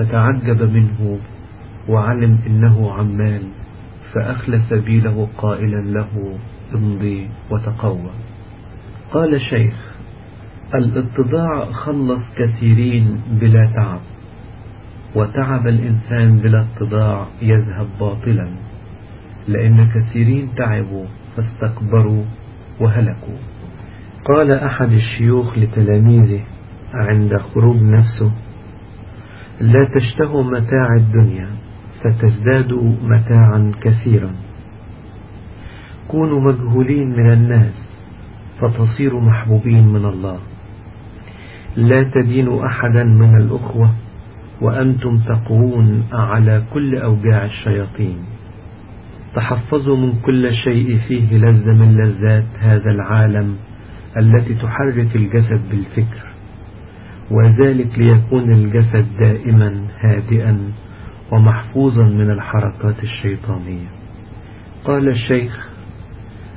فتعجب منه وعلم إنه عمال فأخلى سبيله قائلا له امضي وتقوى. قال الشيخ الاتضاع خلص كثيرين بلا تعب وتعب الإنسان بلا اتضاع يذهب باطلا لأن كثيرين تعبوا فاستكبروا وهلكوا. قال أحد الشيوخ لتلاميذه عند خروج نفسه لا تشتهوا متاع الدنيا فتزدادوا متاعا كثيرا. كونوا مجهولين من الناس فتصيروا محبوبين من الله. لا تدينوا أحدا من الأخوة وأنتم تقوون على كل أوجاع الشياطين. تحفظوا من كل شيء فيه لذة من لذات هذا العالم التي تحرك الجسد بالفكر. وذلك ليكون الجسد دائما هادئا ومحفوظا من الحركات الشيطانية. قال الشيخ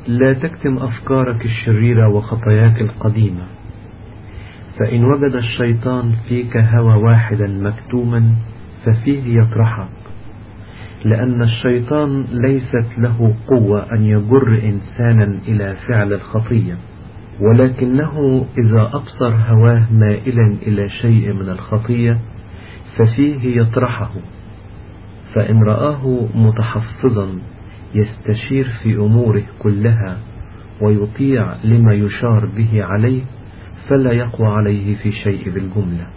لا تكتم أفكارك الشريرة وخطاياك القديمة فإن وجد الشيطان فيك هوى واحدا مكتوما ففيه يطرحك لأن الشيطان ليست له قوة أن يجر إنسانا إلى فعل الخطية. ولكنه إذا أبصر هواه مائلا إلى شيء من الخطية ففيه يطرحه فإن رآه متحفظا يستشير في أموره كلها ويطيع لما يشار به عليه فلا يقوى عليه في شيء بالجملة.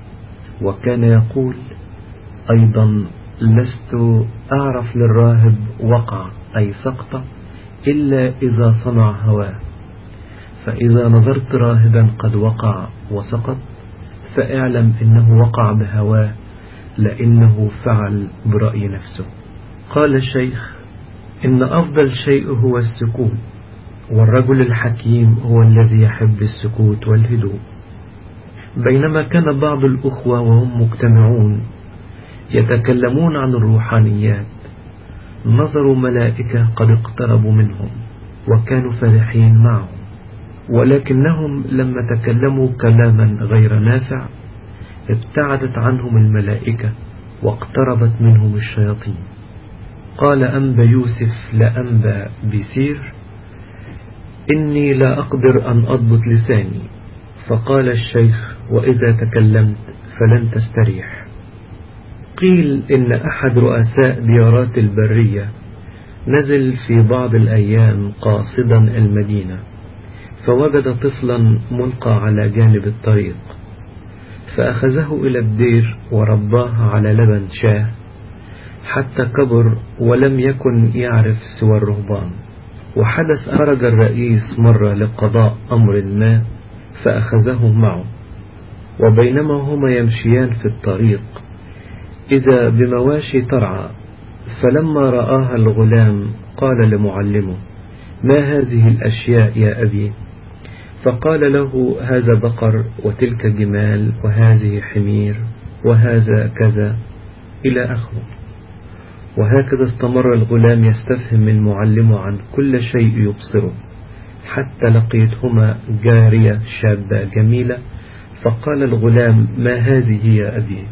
وكان يقول أيضا لست أعرف للراهب وقع أي سقط إلا إذا صنع هواه. فإذا نظرت راهبا قد وقع وسقط فاعلم إنه وقع بهواه لأنه فعل برأي نفسه. قال الشيخ إن أفضل شيء هو السكوت والرجل الحكيم هو الذي يحب السكوت والهدوء. بينما كان بعض الأخوة وهم مجتمعون يتكلمون عن الروحانيات نظروا ملائكة قد اقتربوا منهم وكانوا فرحين معهم. ولكنهم لما تكلموا كلاما غير نافع ابتعدت عنهم الملائكة واقتربت منهم الشياطين. قال أنبا يوسف لأنبا بسير إني لا أقدر أن أضبط لساني. فقال الشيخ وإذا تكلمت فلن تستريح. قيل إن أحد رؤساء ديارات البرية نزل في بعض الأيام قاصدا المدينة. فوجد طفلا ملقى على جانب الطريق فأخذه إلى الدير ورباه على لبن شاه حتى كبر ولم يكن يعرف سوى الرهبان. وحدث خرج الرئيس مرة لقضاء أمر ما فأخذه معه. وبينما هما يمشيان في الطريق إذا بمواشي ترعى فلما رآها الغلام قال لمعلمه ما هذه الأشياء يا أبي؟ فقال له هذا بقر وتلك جمال وهذه حمير وهذا كذا إلى آخره. وهكذا استمر الغلام يستفهم من معلمه عن كل شيء يبصره حتى لقيتهما جارية شابة جميلة. فقال الغلام ما هذه يا أبي؟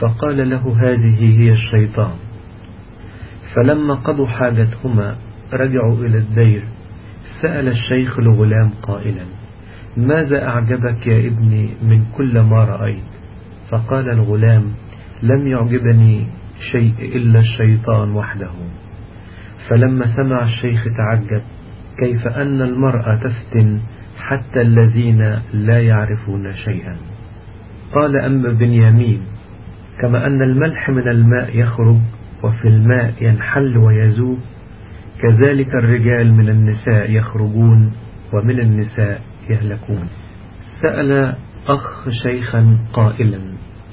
فقال له هذه هي الشيطان. فلما قضوا حاجتهما رجعوا إلى الدير سأل الشيخ الغلام قائلا ماذا أعجبك يا ابني من كل ما رأيت؟ فقال الغلام لم يعجبني شيء إلا الشيطان وحده. فلما سمع الشيخ تعجب كيف أن المرأة تفتن حتى الذين لا يعرفون شيئا؟ قال أما بنيامين كما أن الملح من الماء يخرج وفي الماء ينحل ويذوب كذلك الرجال من النساء يخرجون ومن النساء يهلكون. سأل أخ شيخا قائلا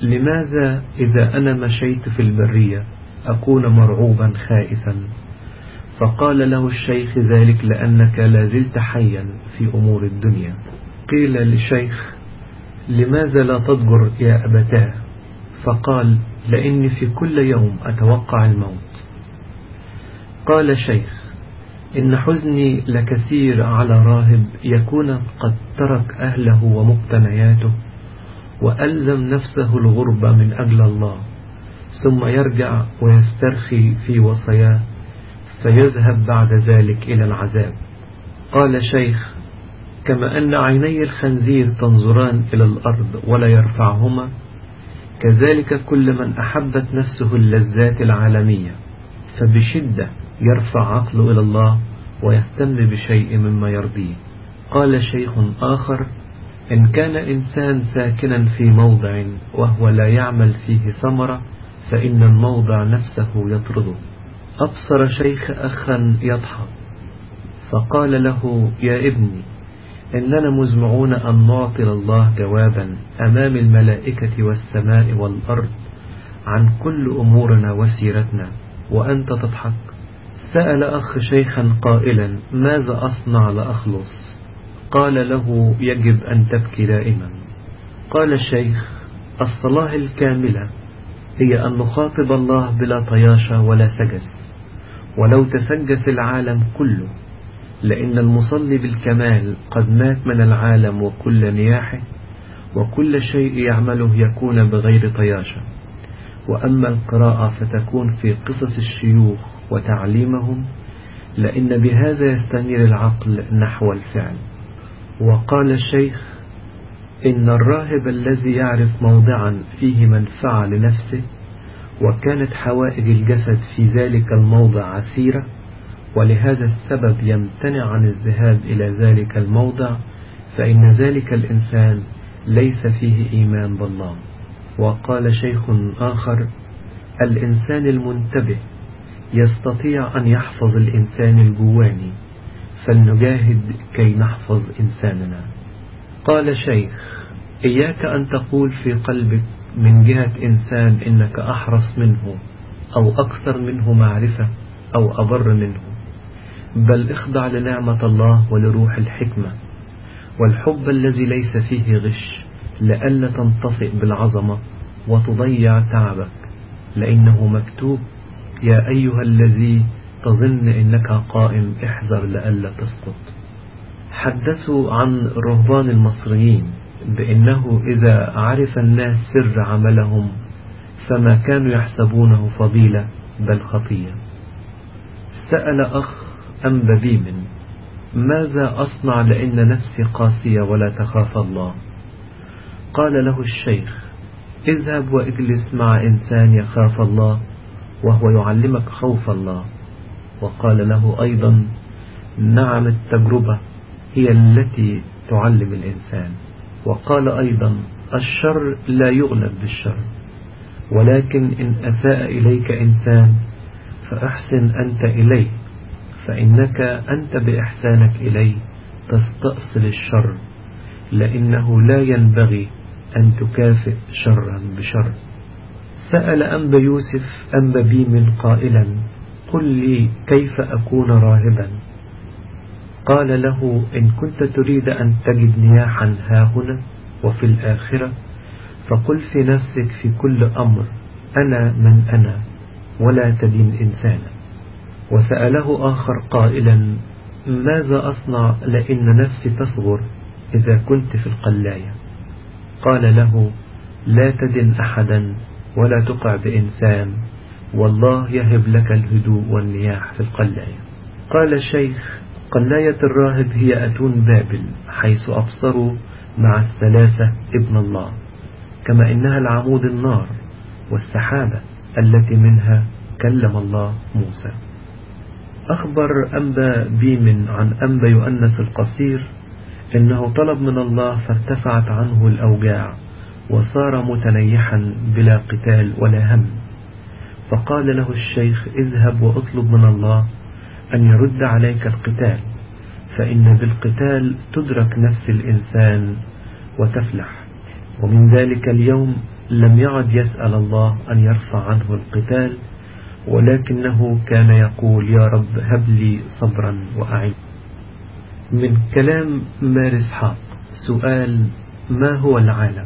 لماذا إذا أنا مشيت في البرية أكون مرعوبا خائفا؟ فقال له الشيخ ذلك لأنك لازلت حيا في أمور الدنيا. قيل للشيخ لماذا لا تضجر يا أبتاه؟ فقال لأني في كل يوم أتوقع الموت. قال الشيخ إن حزني لكثير على راهب يكون قد ترك أهله ومقتنياته وألزم نفسه الغربة من أجل الله ثم يرجع ويسترخي في وصاياه فيذهب بعد ذلك إلى العذاب. قال شيخ كما أن عيني الخنزير تنظران إلى الأرض ولا يرفعهما كذلك كل من أحبت نفسه اللذات العالمية فبشدة يرفع عقله إلى الله ويهتم بشيء مما يرضيه. قال شيخ آخر إن كان إنسان ساكنا في موضع وهو لا يعمل فيه ثمرة فإن الموضع نفسه يطرده. أبصر شيخ أخا يضحك فقال له يا ابني إننا مزمعون أن نعطي الله جوابا أمام الملائكة والسماء والأرض عن كل أمورنا وسيرتنا وأنت تضحك. سأل أخ شيخا قائلا ماذا أصنع لأخلص؟ قال له يجب أن تبكي دائما. قال الشيخ الصلاة الكاملة هي أن نخاطب الله بلا طياشة ولا سجس. ولو تسجس العالم كله لأن المصلي بالكمال قد مات من العالم وكل نياحه وكل شيء يعمله يكون بغير طياشة. وأما القراءة فتكون في قصص الشيوخ وتعليمهم لأن بهذا يستنير العقل نحو الفعل. وقال الشيخ إن الراهب الذي يعرف موضعا فيه منفعة لنفسه وكانت حوائج الجسد في ذلك الموضع عسيرة ولهذا السبب يمتنع عن الذهاب إلى ذلك الموضع فإن ذلك الإنسان ليس فيه إيمان بالله وقال شيخ آخر الإنسان المنتبه يستطيع أن يحفظ الإنسان الجواني فلنجاهد كي نحفظ إنساننا. قال شيخ إياك أن تقول في قلبك من جهة إنسان إنك أحرص منه أو أكثر منه معرفة أو أبر منه. بل اخضع لنعمة الله ولروح الحكمة. والحب الذي ليس فيه غش لئلا تنطفئ بالعظمة وتضيع تعبك لأنه مكتوب يا أيها الذي تظن إنك قائم احذر لئلا تسقط. حدثوا عن رهبان المصريين بأنه إذا عرف الناس سر عملهم فما كانوا يحسبونه فضيلة بل خطية. سأل أخ أم بيم ماذا أصنع لأن نفسي قاسية ولا تخاف الله؟ قال له الشيخ اذهب وإجلس مع إنسان يخاف الله وهو يعلمك خوف الله. وقال له أيضا نعم التجربة هي التي تعلم الإنسان. وقال أيضا الشر لا يغلب بالشر. ولكن إن أساء إليك إنسان فأحسن أنت إليه فإنك أنت بإحسانك إليه تستأصل الشر لأنه لا ينبغي أن تكافئ شرا بشر. سأل أنب يوسف أنب بيم قائلا قل لي كيف أكون راهبا قال له إن كنت تريد أن تجد نياحا هاهنا وفي الآخرة فقل في نفسك في كل أمر أنا من أنا ولا تدين إنسانا. وسأله آخر قائلا ماذا أصنع لأن نفسي تصغر إذا كنت في القلاية؟ قال له لا تدن أحدا ولا تقع بإنسان. والله يهب لك الهدوء والنياح في القلاية قال الشيخ قلاية الراهب هي أتون بابل حيث أبصروا مع الثلاثة ابن الله كما إنها العمود النار والسحابة التي منها كلم الله موسى. أخبر أنبا بيم عن أنبا يؤنس القصير إنه طلب من الله فارتفعت عنه الأوجاع. وصار متنيحا بلا قتال ولا هم. فقال له الشيخ اذهب واطلب من الله أن يرد عليك القتال فإن بالقتال تدرك نفس الإنسان وتفلح. ومن ذلك اليوم لم يعد يسأل الله أن يرفع عنه القتال ولكنه كان يقول يا رب هب لي صبرا وأعين. من كلام مارس حاق سؤال ما هو العالم؟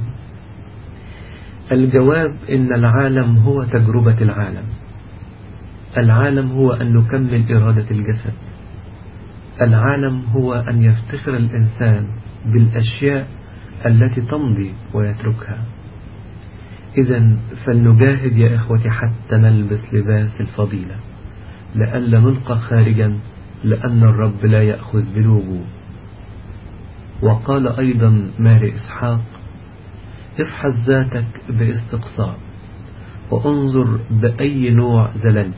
الجواب إن العالم هو تجربة العالم. العالم هو أن نكمل إرادة الجسد. العالم هو أن يفتخر الإنسان بالأشياء التي تمضي ويتركها. إذا فلنجاهد يا إخوتي حتى نلبس لباس الفضيلة. لئلا نلقى خارجا لأن الرب لا يأخذ بالوجوه وقال أيضا ماري إسحاق افحص ذاتك باستقصاء وانظر بأي نوع زللت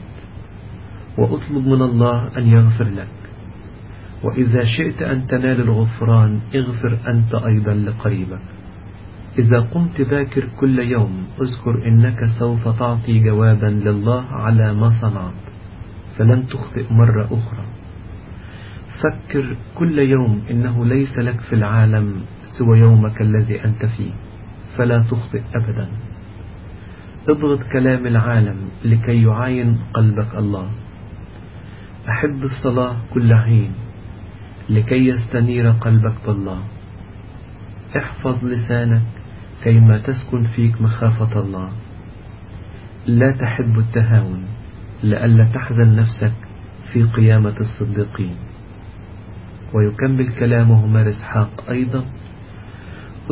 وأطلب من الله أن يغفر لك. وإذا شئت أن تنال الغفران اغفر أنت أيضا لقريبك. إذا قمت باكر كل يوم اذكر إنك سوف تعطي جوابا لله على ما صنعت. فلن تخطئ مرة أخرى. فكر كل يوم إنه ليس لك في العالم سوى يومك الذي أنت فيه. فلا تخطئ أبدا. اضغط كلام العالم لكي يعاين قلبك الله. أحب الصلاة كل حين لكي يستنير قلبك بالله. احفظ لسانك كيما تسكن فيك مخافة الله. لا تحب التهاون لئلا تحزن نفسك في قيامة الصديقين. ويكمل كلامه مار إسحاق أيضا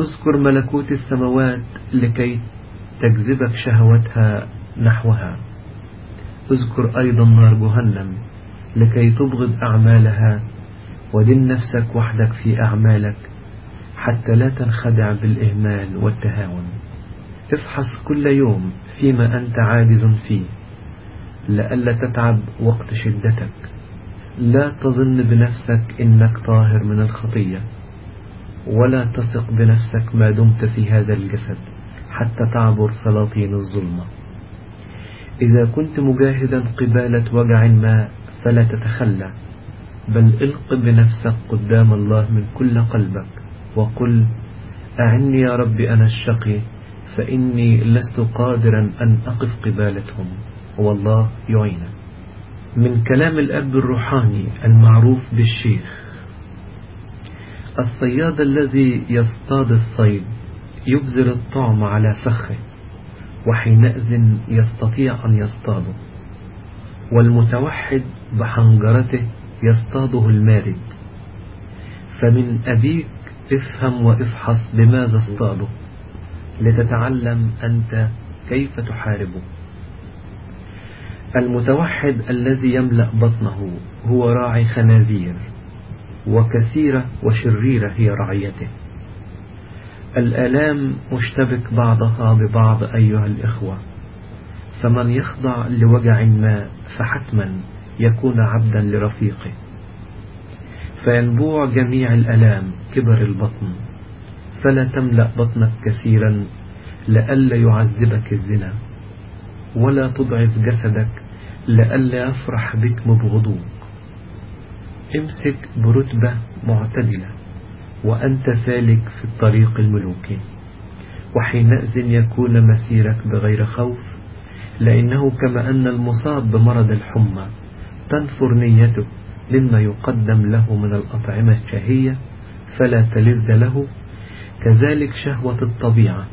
اذكر ملكوت السماوات لكي تجذبك شهوتها نحوها. اذكر أيضا نار جهنم لكي تبغض أعمالها ودن نفسك وحدك في أعمالك حتى لا تنخدع بالإهمال والتهاون. افحص كل يوم فيما أنت عاجز فيه. لئلا تتعب وقت شدتك. لا تظن بنفسك إنك طاهر من الخطية. ولا تثق بنفسك ما دمت في هذا الجسد حتى تعبر سلاطين الظلمة إذا كنت مجاهدا قبالة وجع ما فلا تتخلى بل الق بنفسك قدام الله من كل قلبك وقل أعني يا رب أنا الشقي فإني لست قادرا أن أقف قبالتهم. والله يعينك. من كلام الأب الروحاني المعروف بالشيخ الصياد الذي يصطاد الصيد يبذل الطعم على فخه وحينئذ يستطيع أن يصطاده. والمتوحد بحنجرته يصطاده المارد. فمن أبيك افهم وافحص بماذا اصطاده لتتعلم أنت كيف تحاربه. المتوحد الذي يملأ بطنه هو راعي خنازير. وكثيرة وشريرة هي رعيته. الآلام مشتبك بعضها ببعض أيها الإخوة. فمن يخضع لوجع ما فحتما يكون عبدا لرفيقه. فينبوع جميع الألام كبر البطن. فلا تملأ بطنك كثيرا لئلا يعذبك الزنا. ولا تضعف جسدك لئلا يفرح بك مبغضوك امسك برتبة معتدلة وأنت سالك في الطريق الملوكي وحينئذ يكون مسيرك بغير خوف لأنه كما أن المصاب بمرض الحمى تنفر نيته مما يقدم له من الأطعمة الشهية فلا تلذ له. كذلك شهوة الطبيعة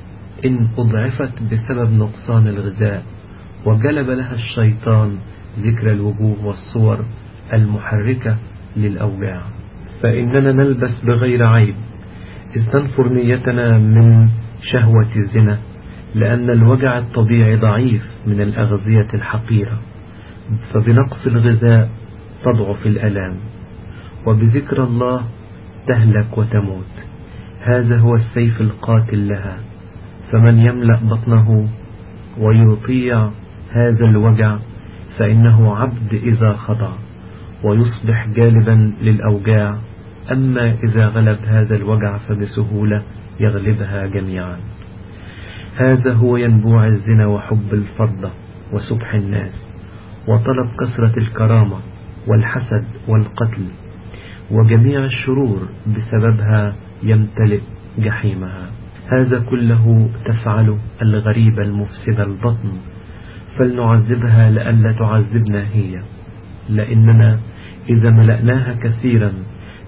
إن أضعفت بسبب نقصان الغذاء وجلب لها الشيطان ذكر الوجوه والصور المحركة. للأوجاع. فإننا نلبس بغير عيب. إذ تنفر نيتنا من شهوة الزنا لأن الوجع الطبيعي ضعيف من الأغذية الحقيرة. فبنقص الغذاء تضعف الألام. وبذكر الله تهلك وتموت. هذا هو السيف القاتل لها. فمن يملأ بطنه ويطيع هذا الوجع فإنه عبد إذا خضع. ويصبح جالبا للأوجاع. أما إذا غلب هذا الوجع فبسهولة يغلبها جميعا. هذا هو ينبوع الزنا وحب الفضة وسبح الناس وطلب كثرة الكرامة والحسد والقتل وجميع الشرور بسببها يمتلئ جحيمها. هذا كله تفعله الغريبة المفسدة البطن. فلنعذبها لئلا تعذبنا هي لأننا إذا ملأناها كثيرا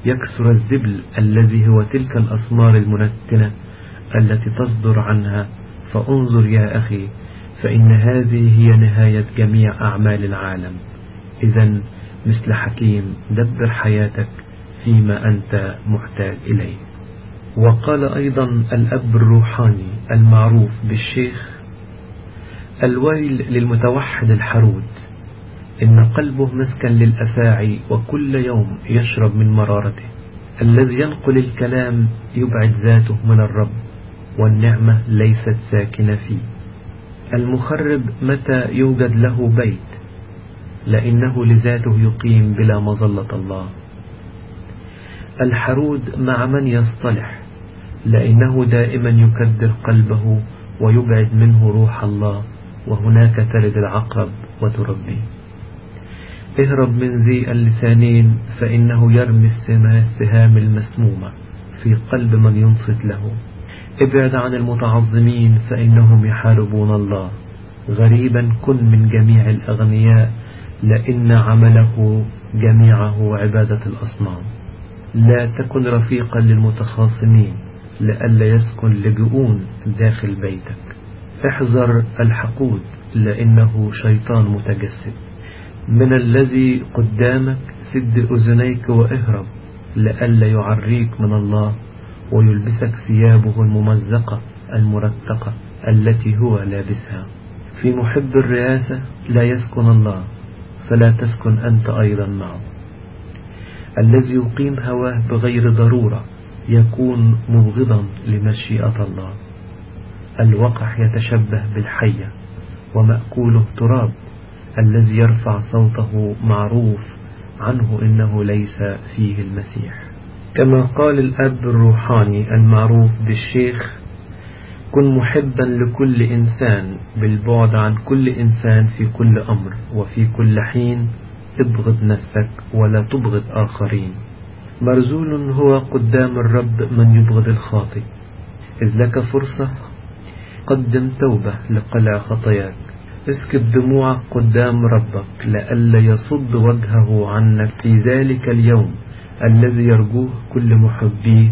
يكسر الزبل الذي هو تلك الأسمار المنتنة التي تصدر عنها. فانظر يا أخي فإن هذه هي نهاية جميع أعمال العالم. إذا مثل حكيم دبر حياتك فيما أنت محتاج إليه. وقال أيضا الأب الروحاني المعروف بالشيخ الويل للمتوحد الحرود إن قلبه مسكن للأفاعي وكل يوم يشرب من مرارته. الذي ينقل الكلام يبعد ذاته من الرب والنعمة ليست ساكنة فيه. المخرب متى يوجد له بيت؟ لأنه لذاته يقيم بلا مظلة الله. الحرود مع من يصطلح لأنه دائما يكدر قلبه ويبعد منه روح الله وهناك ترد العقرب وتربيه. اهرب من ذي اللسانين فإنه يرمي السهام المسمومة في قلب من ينصت له. ابعد عن المتعظمين فإنهم يحاربون الله. غريبا كن من جميع الأغنياء لأن عمله جميعه عبادة الأصنام. لا تكن رفيقا للمتخاصمين لئلا يسكن لجؤون داخل بيتك. احذر الحقود لأنه شيطان متجسد. من الذي قدامك سد أذنيك وإهرب لئلا يعريك من الله ويلبسك ثيابه الممزقة المرتقة التي هو لابسها. في محب الرئاسة لا يسكن الله فلا تسكن أنت أيضا معه. الذي يقيم هواه بغير ضرورة يكون مبغضا لمشيئة الله. الوقح يتشبه بالحية ومأكوله تراب الذي يرفع صوته معروف عنه إنه ليس فيه المسيح. كما قال الأب الروحاني المعروف بالشيخ كن محبا لكل إنسان بالبعد عن كل إنسان في كل أمر وفي كل حين ابغض نفسك ولا تبغض آخرين. مرزول هو قدام الرب من يبغض الخاطئ. إذ لك فرصة قدم توبة لقلع خطاياك. اسكب دموعك قدام ربك لئلا يصد وجهه عنك في ذلك اليوم الذي يرجوه كل محبيه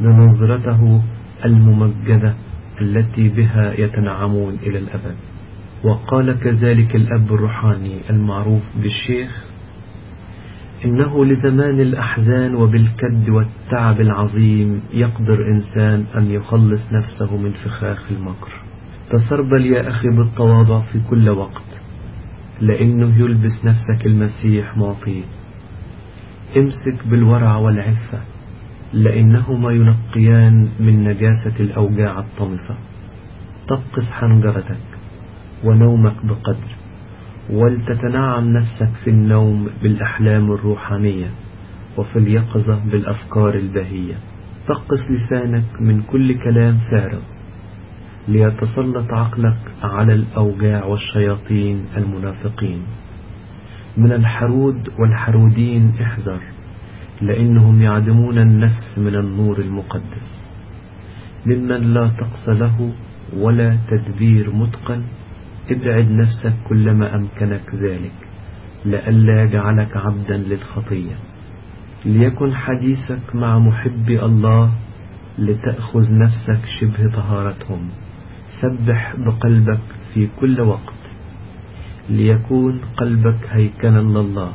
لنظرته الممجدة التي بها يتنعمون إلى الأبد. وقال كذلك الأب الروحاني المعروف بالشيخ إنه لزمان الأحزان وبالكد والتعب العظيم يقدر إنسان أن يخلص نفسه من فخاخ المكر. تسربل يا أخي بالتواضع في كل وقت لأنه يلبس نفسك المسيح معطيه امسك بالورع والعفة لأنهما ينقيان من نجاسة الأوجاع الطمسة. تقص حنجرتك ونومك بقدر ولتتنعم نفسك في النوم بالأحلام الروحانية وفي اليقظة بالأفكار البهية. تقص لسانك من كل كلام فارغ ليتسلط عقلك على الأوجاع والشياطين المنافقين. من الحرود والحرودين احذر لأنهم يعدمون النفس من النور المقدس. ممن لا طقس له ولا تدبير متقن ابعد نفسك كلما أمكنك ذلك لئلا يجعلك عبدا للخطية. ليكن حديثك مع محبي الله لتأخذ نفسك شبه طهارتهم. سبح بقلبك في كل وقت ليكون قلبك هيكلا لله.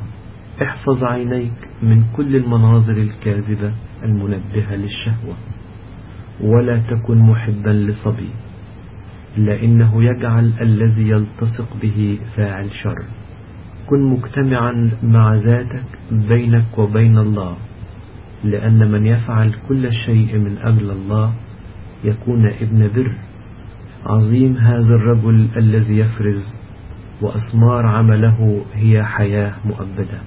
احفظ عينيك من كل المناظر الكاذبة المنبهة للشهوة ولا تكن محبا لصبي لأنه يجعل الذي يلتصق به فاعل شر. كن مجتمعا مع ذاتك بينك وبين الله لأن من يفعل كل شيء من أجل الله يكون ابن بر. عظيم هذا الرجل الذي يفرز وأسمار عمله هي حياة مؤبدة.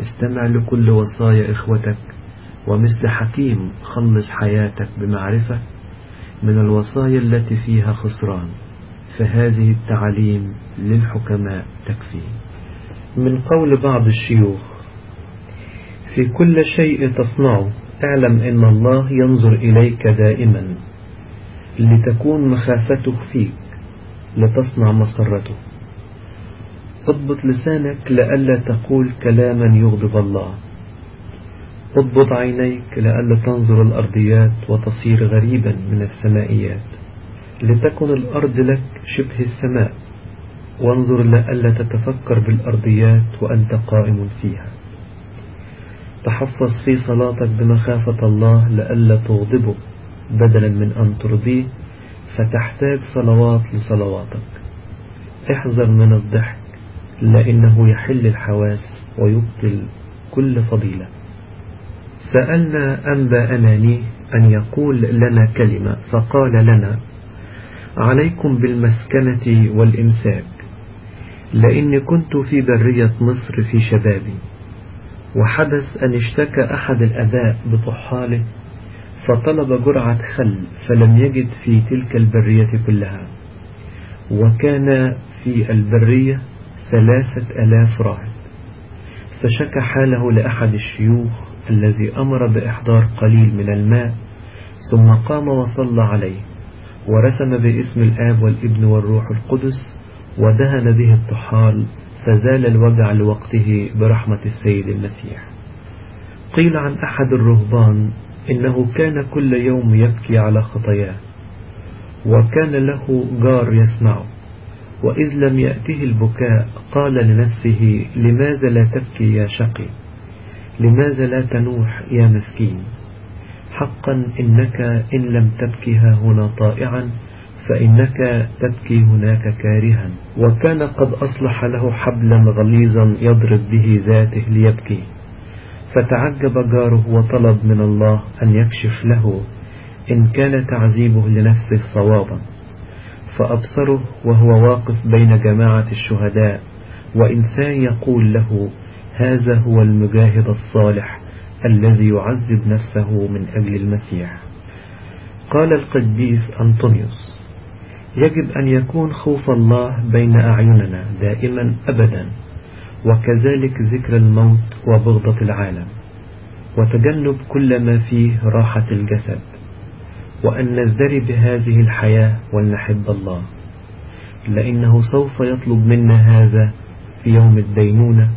استمع لكل وصايا إخوتك ومثل حكيم خلص حياتك بمعرفة. من الوصايا التي فيها خسران فهذه التعاليم للحكماء تكفي. من قول بعض الشيوخ في كل شيء تصنعه اعلم إن الله ينظر إليك دائما. لتكون مخافته فيك لتصنع مسرته اضبط لسانك لئلا تقول كلاما يغضب الله. اضبط عينيك لئلا تنظر الأرضيات وتصير غريبا من السمائيات. لتكن الأرض لك شبه السماء وانظر لئلا تتفكر بالأرضيات وأنت قائم فيها. تحفظ في صلاتك بمخافة الله لئلا تغضبه. بدلا من أن ترضيه فتحتاج صلوات لصلواتك. احذر من الضحك لأنه يحل الحواس ويبطل كل فضيلة. سألنا أنبا أنانيه أن يقول لنا كلمة فقال لنا عليكم بالمسكنة والإمساك لأني كنت في برية مصر في شبابي وحدث أن اشتكى أحد الأباء بطحاله فطلب جرعة خل فلم يجد في تلك البرية كلها وكان في البرية ثلاثة ألاف راهب. فشكى حاله لأحد الشيوخ الذي أمر بإحضار قليل من الماء ثم قام وصلى عليه ورسم باسم الآب والابن والروح القدس ودهن به الطحال فزال الوجع لوقته برحمة السيد المسيح. قيل عن أحد الرهبان إنه كان كل يوم يبكي على خطاياه وكان له جار يسمعه وإذ لم يأته البكاء قال لنفسه لماذا لا تبكي يا شقي؟ لماذا لا تنوح يا مسكين؟ حقا إنك إن لم تبكي ها هنا طائعا فإنك تبكي هناك كارها. وكان قد أصلح له حبلا غليظا يضرب به ذاته ليبكي. فتعجب جاره وطلب من الله أن يكشف له إن كان تعذيبه لنفسه صوابا. فأبصره وهو واقف بين جماعة الشهداء وإنسان يقول له هذا هو المجاهد الصالح الذي يعذب نفسه من أجل المسيح. قال القديس أنطونيوس يجب أن يكون خوف الله بين أعيننا دائما أبدا. وكذلك ذكر الموت وبغضة العالم وتجنب كل ما فيه راحة الجسد وأن نزدري بهذه الحياة ولنحب الله. لأنه سوف يطلب منا هذا في يوم الدينونة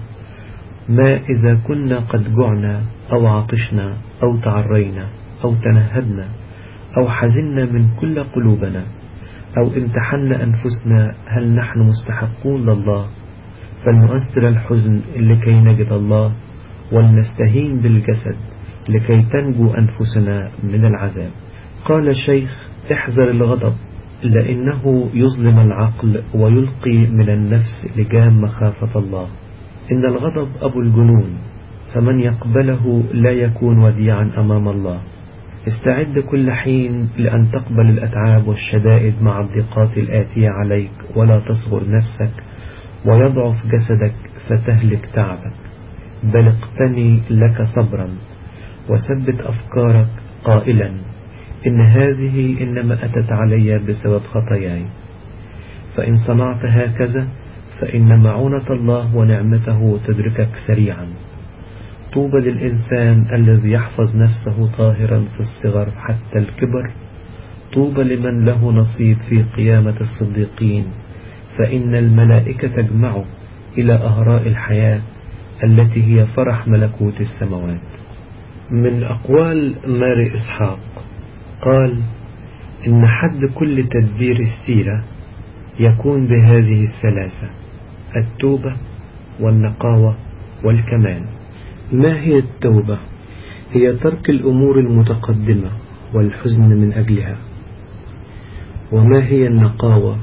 ما إذا كنا قد جعنا أو عطشنا أو تعرينا أو تنهدنا أو حزنا من كل قلوبنا أو امتحنا أنفسنا هل نحن مستحقون لله فلنؤثر الحزن لكي نجد الله ولنستهين بالجسد لكي تنجو أنفسنا من العذاب. قال الشيخ احذر الغضب لأنه يظلم العقل ويلقي من النفس لجام مخافة الله. إن الغضب أبو الجنون فمن يقبله لا يكون وديعا أمام الله. استعد كل حين لأن تقبل الأتعاب والشدائد مع الضيقات الآتية عليك ولا تصغر نفسك ويضعف جسدك فتهلك تعبك. بل اقتني لك صبرا وثبت أفكارك قائلا. إن هذه إنما أتت علي بسبب خطاياي. فإن صنعت هكذا فإن معونة الله ونعمته تدركك سريعا. طوبى للإنسان الذي يحفظ نفسه طاهرا في الصغر حتى الكبر. طوبى لمن له نصيب في قيامة الصديقين. فإن الملائكة تجمعه إلى أهراء الحياة التي هي فرح ملكوت السماوات من أقوال ماري إسحاق قال إن حد كل تدبير السيرة يكون بهذه الثلاثة التوبة والنقاوة والكمال ما هي التوبة؟ هي ترك الأمور المتقدمة والحزن من أجلها وما هي النقاوة؟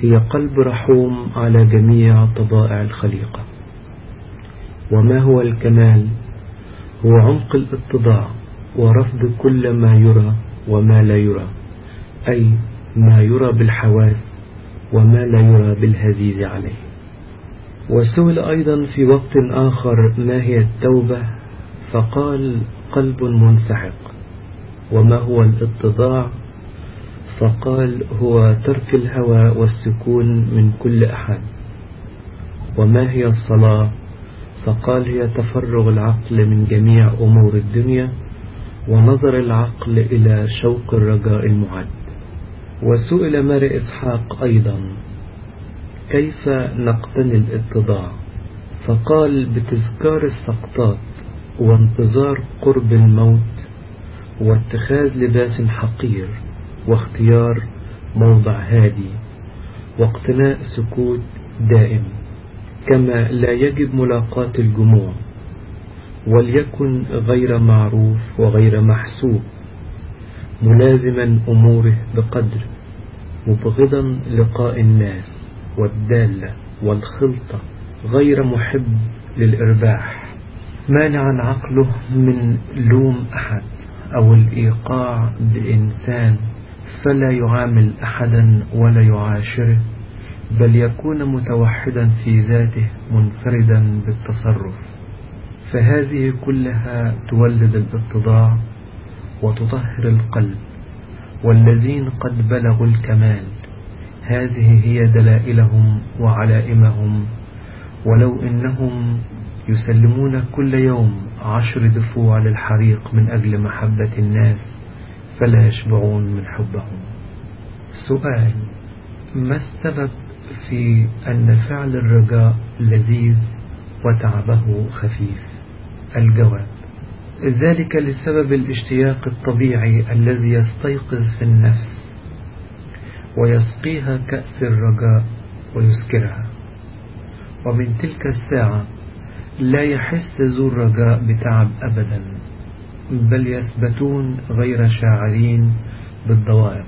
هي قلب رحوم على جميع طبائع الخليقة. وما هو الكمال؟ هو عمق الاتضاع ورفض كل ما يرى وما لا يرى أي ما يرى بالحواس وما لا يرى بالهزيز عليه. وسئل أيضا في وقت آخر ما هي التوبة فقال قلب منسحق. وما هو الاتضاع؟ فقال هو ترك الهوى والسكون من كل أحد. وما هي الصلاة؟ فقال هي تفرغ العقل من جميع أمور الدنيا ونظر العقل إلى شوق الرجاء المعد. وسئل ماري إسحاق أيضا كيف نقتني الاتضاع؟ فقال بتذكار السقطات وانتظار قرب الموت واتخاذ لباس حقير. واختيار موضع هادي واقتناء سكوت دائم كما لا يجب ملاقاة الجموع وليكن غير معروف وغير محسوب ملازما أموره بقدر مبغضا لقاء الناس والدالة والخلطة غير محب للإرباح مانعا عقله من لوم أحد أو الإيقاع بإنسان فلا يعامل أحدا ولا يعاشره بل يكون متوحدا في ذاته منفردا بالتصرف. فهذه كلها تولد الاتضاع وتطهر القلب والذين قد بلغوا الكمال. هذه هي دلائلهم وعلائمهم. ولو إنهم يسلمون كل يوم عشر دفوع للحريق من أجل محبة الناس فلا يشبعون من حبهم. سؤال ما السبب في أن فعل الرجاء لذيذ وتعبه خفيف؟ الجواب ذلك لسبب الاشتياق الطبيعي الذي يستيقظ في النفس ويسقيها كأس الرجاء ويسكرها. ومن تلك الساعة لا يحس ذو الرجاء بتعب أبدا. بل يثبتون غير شاعرين بالضوائق